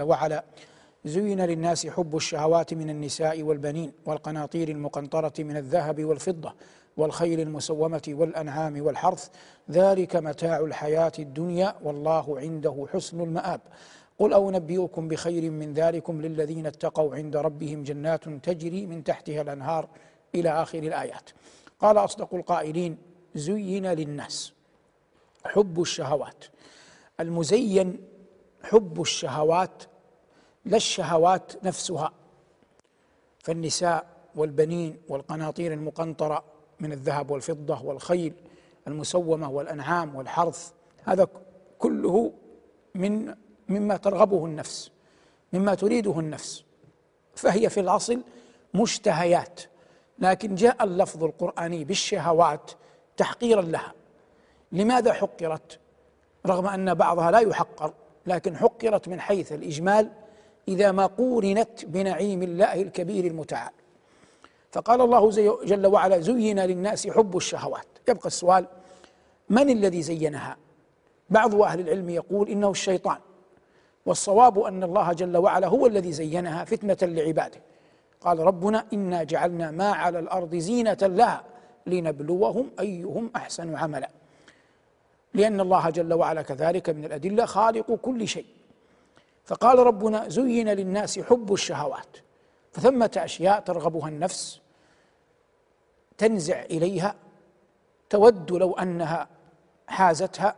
وعلا زين للناس حب الشهوات من النساء والبنين والقناطير المقنطرة من الذهب والفضة والخيل المسومة والأنعام والحرث. ذلك متاع الحياة الدنيا والله عنده حسن المآب. قل أو نبئكم بخير من ذلكم للذين اتقوا عند ربهم جنات تجري من تحتها الأنهار إلى آخر الآيات. قال أصدق القائلين زين للناس حب الشهوات. المزين حب الشهوات لا الشهوات نفسها. فالنساء والبنين والقناطير المقنطرة من الذهب والفضة والخيل المسومة والأنعام والحرث هذا كله من مما ترغبه النفس مما تريده النفس. فهي في الأصل مشتهيات لكن جاء اللفظ القرآني بالشهوات تحقيرا لها. لماذا حقرت؟ رغم أن بعضها لا يحقر. لكن حقرت من حيث الإجمال إذا ما قورنت بنعيم الله الكبير المتعال. فقال الله جل وعلا زين للناس حب الشهوات. يبقى السؤال من الذي زينها؟ بعض أهل العلم يقول إنه الشيطان. والصواب أن الله جل وعلا هو الذي زينها فتنة لعباده. قال ربنا إنا جعلنا ما على الأرض زينة لها لنبلوهم أيهم أحسن عملا. لأن الله جل وعلا كذلك من الأدلة خالق كل شيء. فقال ربنا زين للناس حب الشهوات فثمة أشياء ترغبها النفس تنزع إليها تود لو أنها حازتها